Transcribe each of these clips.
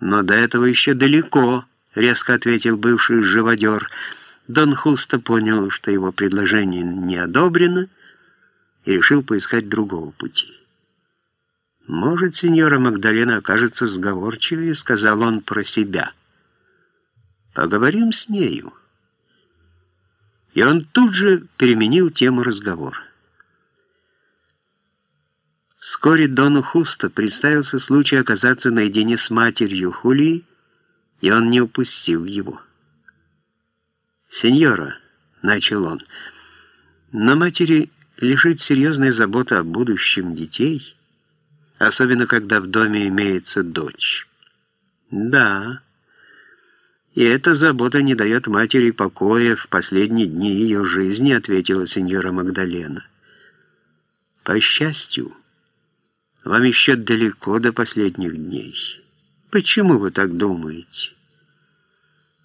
Но до этого еще далеко, резко ответил бывший живодер. Дон Хуста понял, что его предложение не одобрено, и решил поискать другого пути. «Может, сеньора Магдалена окажется сговорчивее», — сказал он про себя. «Поговорим с нею». И он тут же переменил тему разговора. Вскоре Дону Хуста представился случай оказаться наедине с матерью Хулии, и он не упустил его. «Сеньора», — начал он, — «на матери лежит серьезная забота о будущем детей, особенно когда в доме имеется дочь». «Да, и эта забота не дает матери покоя в последние дни ее жизни», — ответила сеньора Магдалена. «По счастью». Вам еще далеко до последних дней. Почему вы так думаете?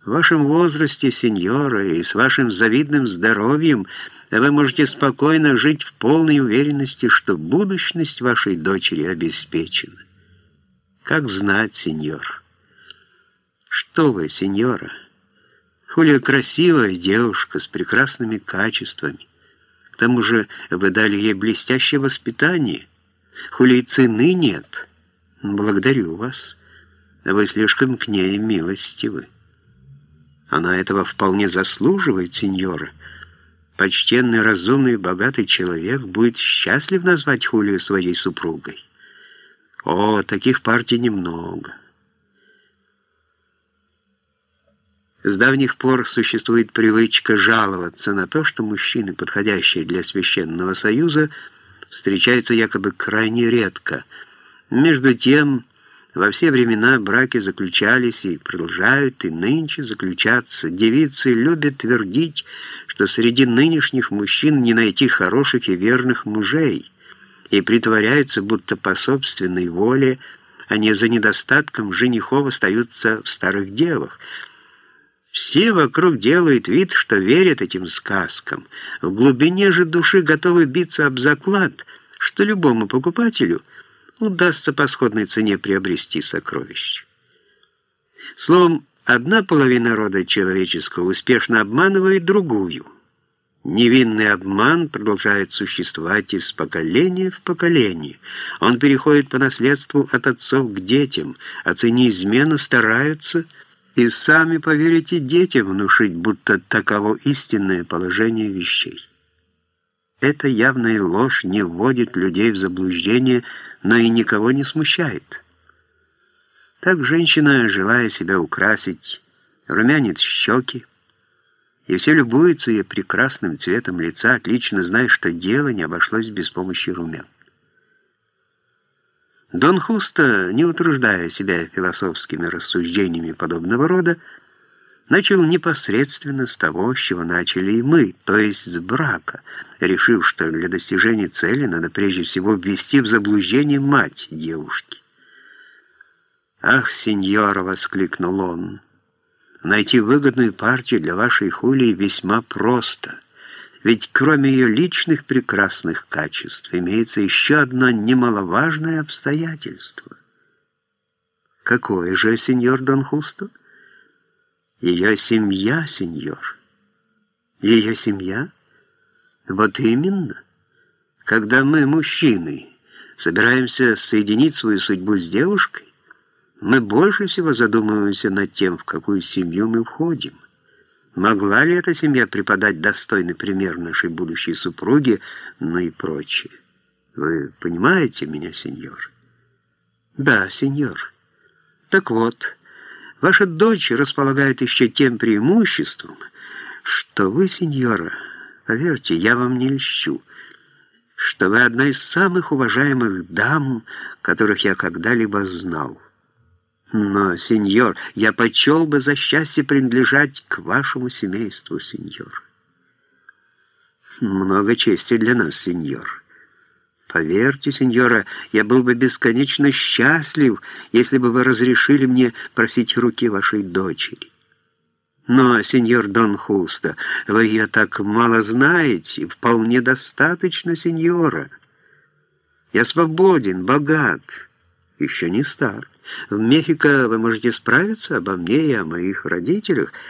В вашем возрасте, сеньора, и с вашим завидным здоровьем вы можете спокойно жить в полной уверенности, что будущность вашей дочери обеспечена. Как знать, сеньор? Что вы, сеньора? Хулия красивая девушка с прекрасными качествами. К тому же вы дали ей блестящее воспитание. Хули цены нет. Благодарю вас. Вы слишком к ней милостивы. Она этого вполне заслуживает, сеньора. Почтенный, разумный, богатый человек будет счастлив назвать Хулию своей супругой. О, таких партий немного. С давних пор существует привычка жаловаться на то, что мужчины, подходящие для священного союза, встречается якобы крайне редко. Между тем, во все времена браки заключались и продолжают и нынче заключаться. Девицы любят твердить, что среди нынешних мужчин не найти хороших и верных мужей, и притворяются, будто по собственной воле, а не за недостатком женихов остаются в старых девах. Все вокруг делают вид, что верят этим сказкам. В глубине же души готовы биться об заклад, что любому покупателю удастся по сходной цене приобрести сокровище. Словом, одна половина рода человеческого успешно обманывает другую. Невинный обман продолжает существовать из поколения в поколение. Он переходит по наследству от отцов к детям, а цене стараются – и сами поверите детям внушить, будто таково истинное положение вещей. Эта явная ложь не вводит людей в заблуждение, но и никого не смущает. Так женщина, желая себя украсить, румянит щеки, и все любуются ее прекрасным цветом лица, отлично зная, что дело не обошлось без помощи румян. Дон Хуста, не утруждая себя философскими рассуждениями подобного рода, начал непосредственно с того, с чего начали и мы, то есть с брака, решив, что для достижения цели надо прежде всего ввести в заблуждение мать девушки. «Ах, сеньора!» — воскликнул он. «Найти выгодную партию для вашей Хулии весьма просто». Ведь кроме ее личных прекрасных качеств имеется еще одно немаловажное обстоятельство. Какое же, сеньор Дон Хусто? Ее семья, сеньор. Ее семья? Вот именно. Когда мы, мужчины, собираемся соединить свою судьбу с девушкой, мы больше всего задумываемся над тем, в какую семью мы входим. Могла ли эта семья преподать достойный пример нашей будущей супруге, ну и прочее? Вы понимаете меня, сеньор? Да, сеньор. Так вот, ваша дочь располагает еще тем преимуществом, что вы, сеньора, поверьте, я вам не льщу, что вы одна из самых уважаемых дам, которых я когда-либо знал. Но, сеньор, я почел бы за счастье принадлежать к вашему семейству, сеньор. Много чести для нас, сеньор. Поверьте, сеньора, я был бы бесконечно счастлив, если бы вы разрешили мне просить руки вашей дочери. Но, сеньор Дон Хуста, вы ее так мало знаете, вполне достаточно, сеньора. Я свободен, богат, еще не стар. В Мехико вы можете справиться обо мне и о моих родителях,